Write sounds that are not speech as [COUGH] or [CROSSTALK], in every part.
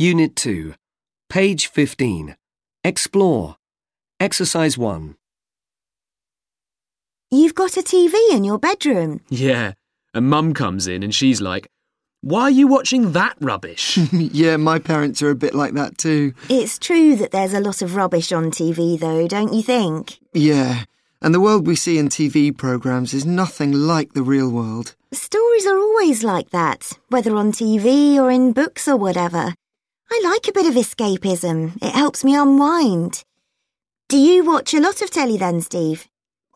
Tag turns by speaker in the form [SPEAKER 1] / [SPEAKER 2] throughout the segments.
[SPEAKER 1] Unit 2, page 15. Explore. Exercise 1.
[SPEAKER 2] You've got a TV in your bedroom.
[SPEAKER 3] Yeah, and mum comes in and she's like, Why are you watching that rubbish? [LAUGHS]
[SPEAKER 4] yeah, my parents are a bit like that too.
[SPEAKER 2] It's true that there's a lot of rubbish on TV, though, don't you think?
[SPEAKER 4] Yeah, and the world we see in TV programmes is nothing like the real world.
[SPEAKER 2] Stories are always like that, whether on TV or in books or whatever. I like a bit of escapism. It helps me unwind. Do you watch a lot of telly then, Steve?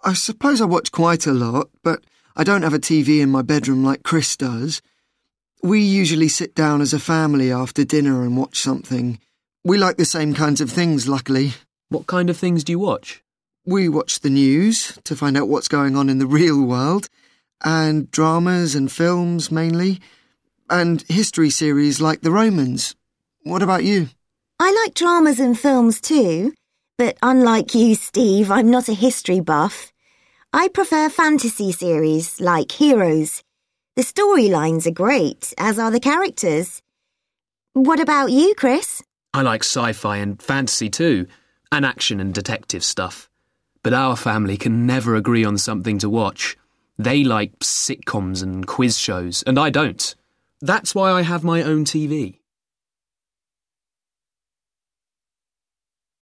[SPEAKER 4] I suppose I watch quite a lot, but I don't have a TV in my bedroom like Chris does. We usually sit down as a family after dinner and watch something. We like the same kinds of things, luckily.
[SPEAKER 3] what kind of things do you watch?
[SPEAKER 4] We watch the news to find out what's going on in the [LAUGHS] real world, and dramas and films mainly, and history series like The Romans. What about you?
[SPEAKER 2] I like dramas and films too, but unlike you, Steve, I'm not a history buff. I prefer fantasy series like Heroes. The storylines are great, as are the characters. What about you, Chris?
[SPEAKER 3] I like sci fi and fantasy too, and action and detective stuff. But our family can never agree on something to watch. They like sitcoms and quiz shows, and I don't. That's why I have my own TV.